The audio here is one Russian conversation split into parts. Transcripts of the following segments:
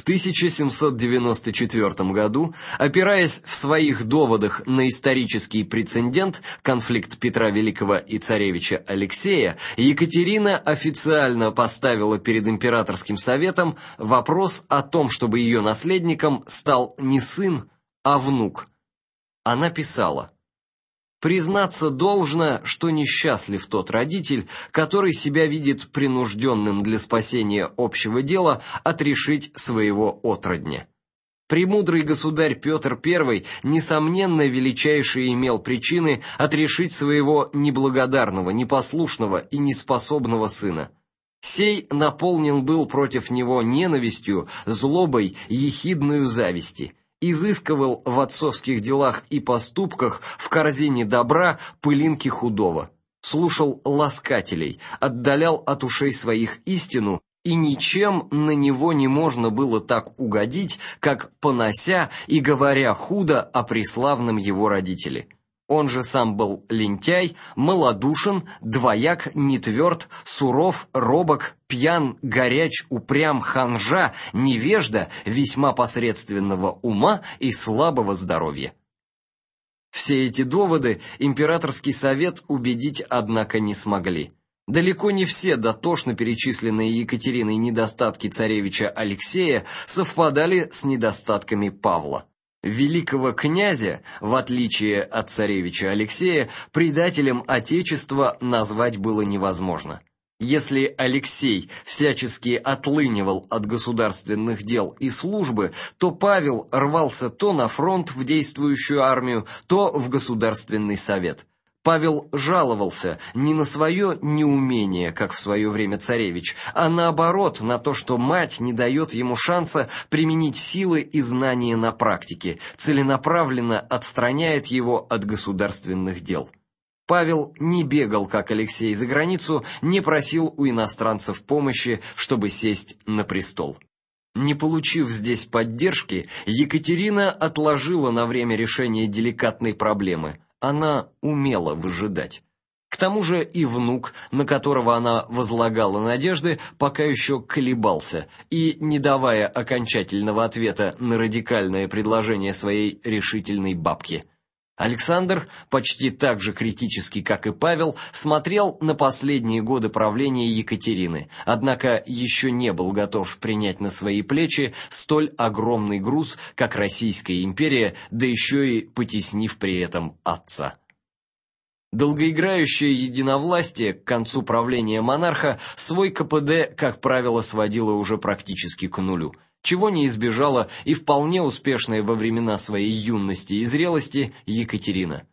В 1794 году, опираясь в своих доводах на исторический прецедент конфликт Петра Великого и царевича Алексея, Екатерина официально поставила перед императорским советом вопрос о том, чтобы ее наследником стал не сын, а внук. Она писала: Признаться должно, что несчастлив тот родитель, который себя видит принужденным для спасения общего дела отрешить своего отродня. Премудрый государь Петр I несомненно величайшие имел причины отрешить своего неблагодарного, непослушного и неспособного сына. Сей наполнен был против него ненавистью, злобой, ехидную зависти изыскивал в отцовских делах и поступках в корзине добра пылинки худого, слушал ласкателей, отдалял от ушей своих истину, и ничем на него не можно было так угодить, как понося и говоря худо о преславном его родителе. Он же сам был лентяй, малодушен, двояк, нетверд, суров, робок, пьян, горяч, упрям, ханжа, невежда, весьма посредственного ума и слабого здоровья. Все эти доводы императорский совет убедить однако не смогли. Далеко не все дотошно перечисленные Екатериной недостатки царевича Алексея совпадали с недостатками Павла. Великого князя, в отличие от царевича Алексея, предателем отечества назвать было невозможно. Если Алексей всячески отлынивал от государственных дел и службы, то Павел рвался то на фронт в действующую армию, то в государственный совет. Павел жаловался не на свое неумение, как в свое время царевич, а наоборот, на то, что мать не дает ему шанса применить силы и знания на практике, целенаправленно отстраняет его от государственных дел. Павел не бегал, как Алексей, за границу, не просил у иностранцев помощи, чтобы сесть на престол. Не получив здесь поддержки, Екатерина отложила на время решение деликатной проблемы – она умела выжидать. К тому же и внук, на которого она возлагала надежды, пока еще колебался и, не давая окончательного ответа на радикальное предложение своей решительной бабки – Александр, почти так же критически, как и Павел, смотрел на последние годы правления Екатерины, однако еще не был готов принять на свои плечи столь огромный груз, как Российская империя, да еще и потеснив при этом отца. Долгоиграющее единовластие к концу правления монарха свой КПД, как правило, сводило уже практически к нулю – чего не избежала и вполне успешная во времена своей юности и зрелости Екатерина.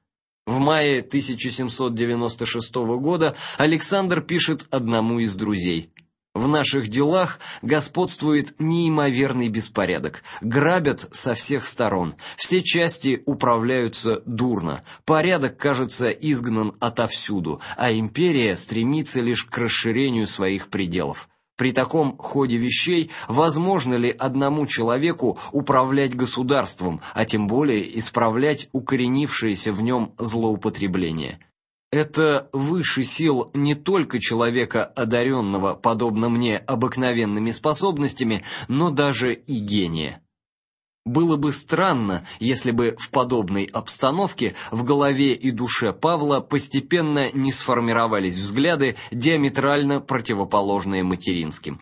В мае 1796 года Александр пишет одному из друзей: в наших делах господствует неимоверный беспорядок. Грабят со всех сторон. Все части управляются дурно. Порядок, кажется, изгнан отовсюду, а империя стремится лишь к расширению своих пределов. При таком ходе вещей возможно ли одному человеку управлять государством, а тем более исправлять укоренившееся в нем злоупотребление? Это выше сил не только человека одаренного, подобно мне, обыкновенными способностями, но даже и гения. Было бы странно, если бы в подобной обстановке в голове и душе Павла постепенно не сформировались взгляды диаметрально противоположные материнским.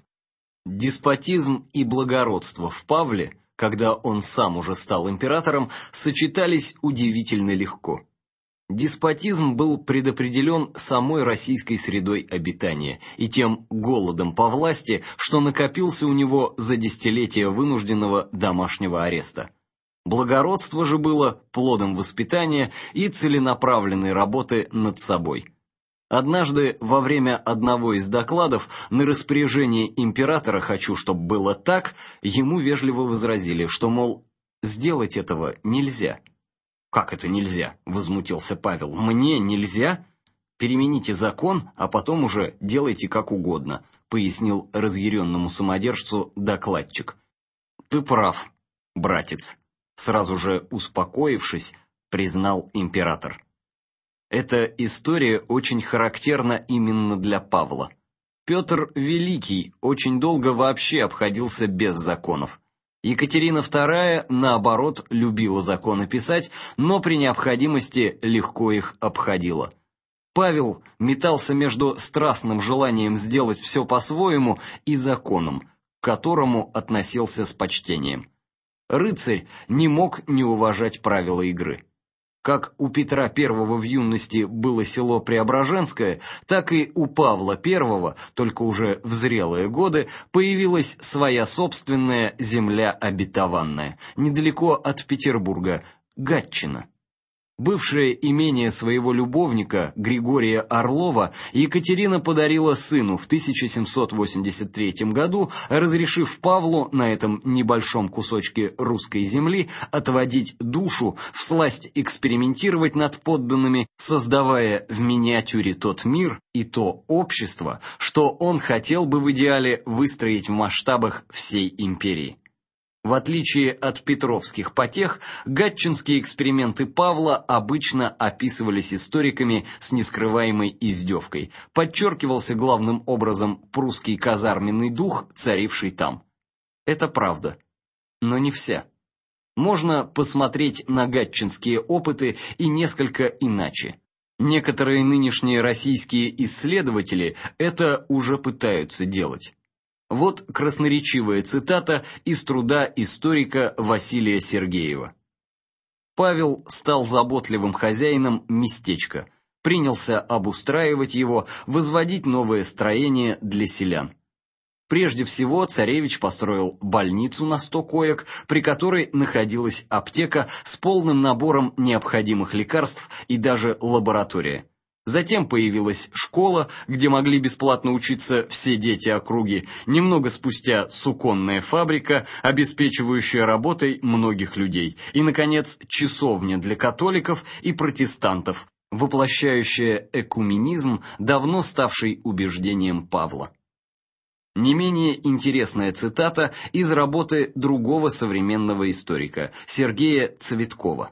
Деспотизм и благородство в Павле, когда он сам уже стал императором, сочетались удивительно легко. Деспотизм был предопределен самой российской средой обитания и тем голодом по власти, что накопился у него за десятилетия вынужденного домашнего ареста. Благородство же было плодом воспитания и целенаправленной работы над собой. Однажды во время одного из докладов на распоряжение императора хочу, чтобы было так, ему вежливо возразили, что мол, сделать этого нельзя. Как это нельзя? возмутился Павел. Мне нельзя? Перемените закон, а потом уже делайте как угодно, пояснил разъяренному самодержцу докладчик. Ты прав, братец, сразу же успокоившись, признал император. Эта история очень характерна именно для Павла. Петр Великий очень долго вообще обходился без законов. Екатерина II, наоборот, любила законы писать, но при необходимости легко их обходила. Павел метался между страстным желанием сделать все по-своему и законом, к которому относился с почтением. Рыцарь не мог не уважать правила игры. Как у Петра I в юности было село Преображенское, так и у Павла I, только уже в зрелые годы, появилась своя собственная земля обетованная, недалеко от Петербурга, Гатчина. Бывшее имение своего любовника Григория Орлова Екатерина подарила сыну в 1783 году, разрешив Павлу на этом небольшом кусочке русской земли отводить душу, всласть экспериментировать над подданными, создавая в миниатюре тот мир и то общество, что он хотел бы в идеале выстроить в масштабах всей империи. В отличие от петровских потех, гатчинские эксперименты Павла обычно описывались историками с нескрываемой издевкой. Подчеркивался главным образом прусский казарменный дух, царивший там. Это правда, но не вся. Можно посмотреть на гатчинские опыты и несколько иначе. Некоторые нынешние российские исследователи это уже пытаются делать. Вот красноречивая цитата из труда историка Василия Сергеева. Павел стал заботливым хозяином местечка, принялся обустраивать его, возводить новые строения для селян. Прежде всего, царевич построил больницу на сто коек, при которой находилась аптека с полным набором необходимых лекарств и даже лаборатория. Затем появилась школа, где могли бесплатно учиться все дети округи. Немного спустя суконная фабрика, обеспечивающая работой многих людей. И наконец, часовня для католиков и протестантов, воплощающая экуменизм, давно ставший убеждением Павла. Не менее интересная цитата из работы другого современного историка Сергея Цветкова.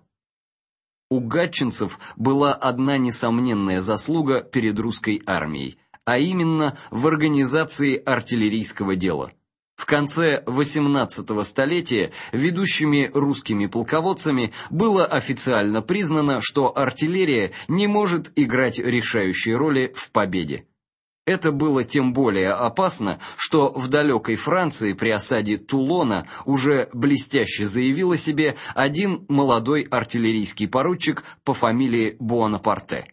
У гатчинцев была одна несомненная заслуга перед русской армией, а именно в организации артиллерийского дела. В конце XVIII столетия ведущими русскими полководцами было официально признано, что артиллерия не может играть решающей роли в победе. Это было тем более опасно, что в далекой Франции при осаде Тулона уже блестяще заявил о себе один молодой артиллерийский поручик по фамилии Буанапарте.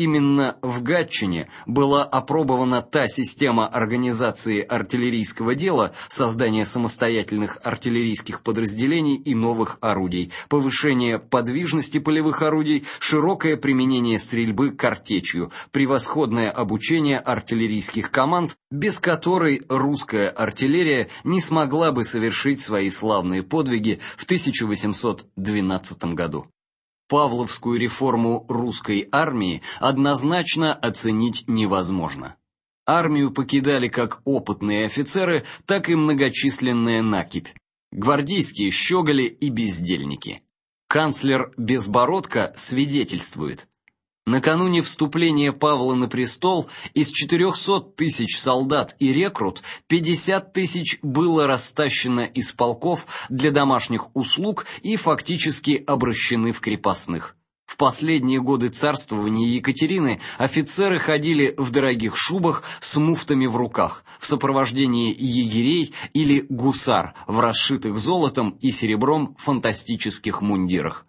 Именно в Гатчине была опробована та система организации артиллерийского дела, создания самостоятельных артиллерийских подразделений и новых орудий, повышение подвижности полевых орудий, широкое применение стрельбы картечью, превосходное обучение артиллерийских команд, без которой русская артиллерия не смогла бы совершить свои славные подвиги в 1812 году. Павловскую реформу русской армии однозначно оценить невозможно. Армию покидали как опытные офицеры, так и многочисленная накипь, гвардейские щеголи и бездельники. Канцлер Безбородко свидетельствует: Накануне вступления Павла на престол из 400 тысяч солдат и рекрут 50 тысяч было растащено из полков для домашних услуг и фактически обращены в крепостных. В последние годы царствования Екатерины офицеры ходили в дорогих шубах с муфтами в руках, в сопровождении егерей или гусар в расшитых золотом и серебром фантастических мундирах.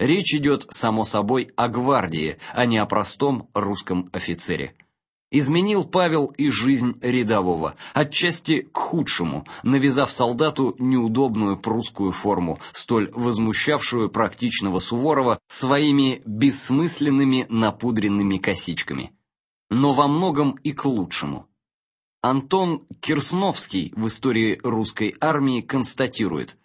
Речь идет само собой о гвардии, а не о простом русском офицере. Изменил Павел и жизнь рядового, отчасти к худшему, навязав солдату неудобную прусскую форму, столь возмущавшую практичного Суворова своими бессмысленными напудренными косичками. Но во многом и к лучшему. Антон Кирсновский в истории русской армии констатирует: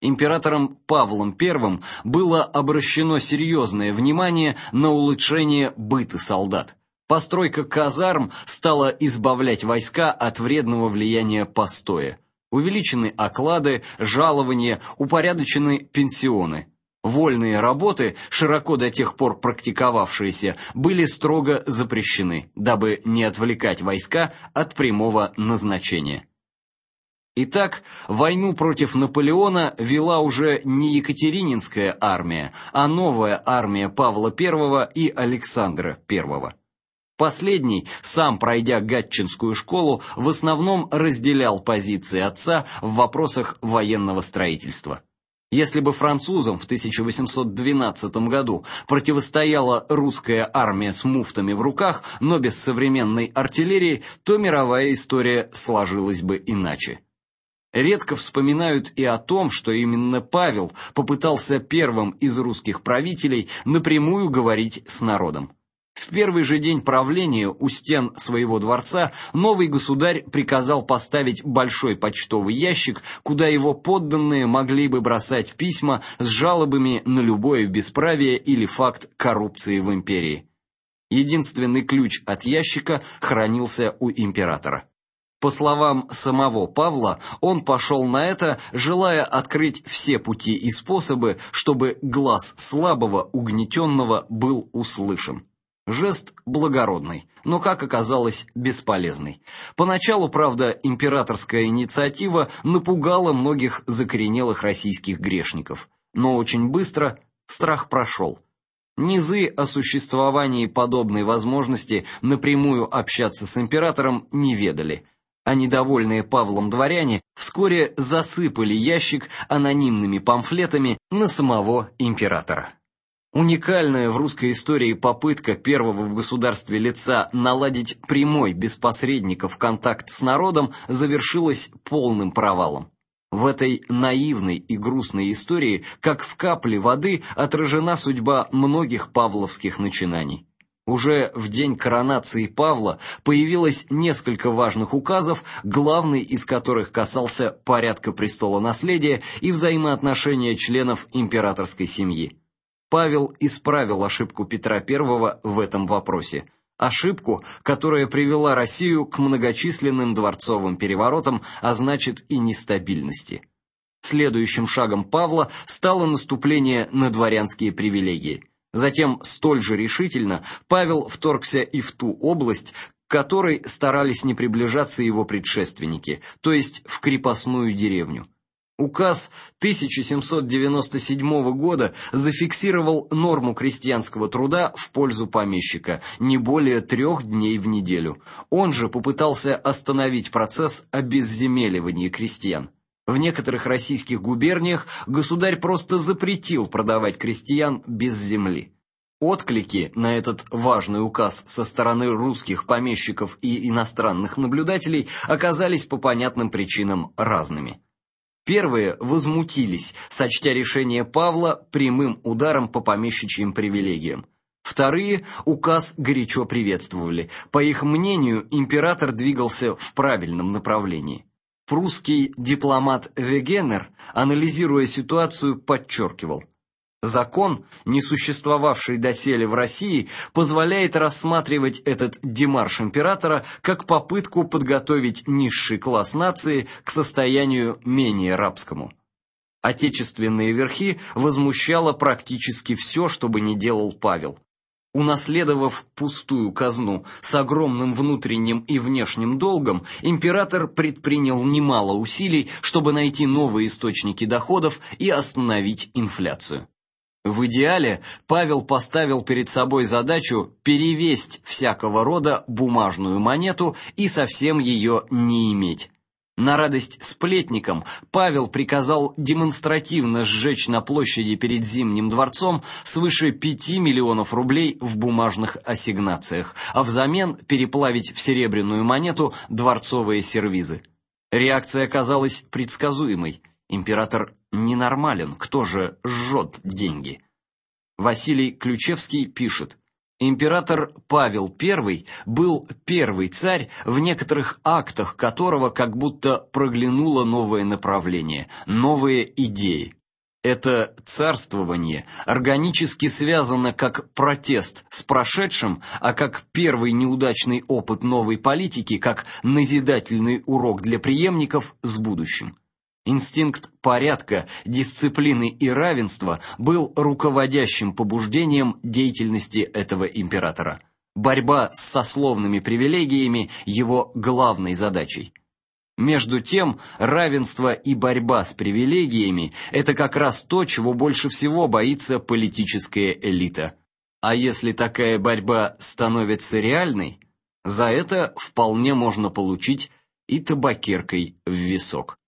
Императором Павлом I было обращено серьезное внимание на улучшение быта солдат. Постройка казарм стала избавлять войска от вредного влияния постоя. Увеличены оклады, жалования, упорядочены пенсионы. Вольные работы, широко до тех пор практиковавшиеся, были строго запрещены, дабы не отвлекать войска от прямого назначения. Итак, войну против Наполеона вела уже не Екатерининская армия, а новая армия Павла I и Александра I. Последний, сам пройдя Гатчинскую школу, в основном разделял позиции отца в вопросах военного строительства. Если бы французам в 1812 году противостояла русская армия с муфтами в руках, но без современной артиллерии, то мировая история сложилась бы иначе. Редко вспоминают и о том, что именно Павел попытался первым из русских правителей напрямую говорить с народом. В первый же день правления у стен своего дворца новый государь приказал поставить большой почтовый ящик, куда его подданные могли бы бросать письма с жалобами на любое бесправие или факт коррупции в империи. Единственный ключ от ящика хранился у императора. По словам самого Павла, он пошел на это, желая открыть все пути и способы, чтобы глаз слабого, угнетенного был услышан. Жест благородный, но, как оказалось, бесполезный. Поначалу, правда, императорская инициатива напугала многих закоренелых российских грешников, но очень быстро страх прошел. Низы о существовании подобной возможности напрямую общаться с императором не ведали, а недовольные Павлом дворяне вскоре засыпали ящик анонимными памфлетами на самого императора. Уникальная в русской истории попытка первого в государстве лица наладить прямой, без посредников, контакт с народом завершилась полным провалом. В этой наивной и грустной истории, как в капле воды, отражена судьба многих павловских начинаний. Уже в день коронации Павла появилось несколько важных указов, главный из которых касался порядка престола наследия и взаимоотношения членов императорской семьи. Павел исправил ошибку Петра I в этом вопросе. Ошибку, которая привела Россию к многочисленным дворцовым переворотам, а значит и нестабильности. Следующим шагом Павла стало наступление на дворянские привилегии. Затем столь же решительно Павел вторгся и в ту область, к которой старались не приближаться его предшественники, то есть в крепостную деревню. Указ 1797 года зафиксировал норму крестьянского труда в пользу помещика не более трех дней в неделю. Он же попытался остановить процесс обезземеливания крестьян. В некоторых российских губерниях государь просто запретил продавать крестьян без земли. Отклики на этот важный указ со стороны русских помещиков и иностранных наблюдателей оказались по понятным причинам разными. Первые возмутились, сочтя решение Павла прямым ударом по помещичьим привилегиям. Вторые указ горячо приветствовали. По их мнению, император двигался в правильном направлении. Прусский дипломат Вегенер, анализируя ситуацию, подчеркивал: Закон, не существовавший доселе в России, позволяет рассматривать этот демарш императора как попытку подготовить низший класс нации к состоянию менее рабскому. Отечественные верхи возмущало практически все, что бы ни делал Павел. Унаследовав пустую казну с огромным внутренним и внешним долгом, император предпринял немало усилий, чтобы найти новые источники доходов и остановить инфляцию. В идеале Павел поставил перед собой задачу перевесть всякого рода бумажную монету и совсем ее не иметь. На радость сплетникам Павел приказал демонстративно сжечь на площади перед Зимним дворцом свыше 5 миллионов рублей в бумажных ассигнациях, а взамен переплавить в серебряную монету дворцовые сервизы. Реакция оказалась предсказуемой. Император ненормален, кто же жжет деньги? Василий Ключевский пишет: Император Павел I был первый царь, в некоторых актах которого как будто проглянуло новое направление, новые идеи. Это царствование органически связано как протест с прошедшим, а как первый неудачный опыт новой политики, как назидательный урок для преемников с будущим. Инстинкт порядка, дисциплины и равенства был руководящим побуждением деятельности этого императора. Борьба с сословными привилегиями его главной задачей. Между тем, равенство и борьба с привилегиями это как раз то, чего больше всего боится политическая элита. А если такая борьба становится реальной, за это вполне можно получить и табакеркой в висок.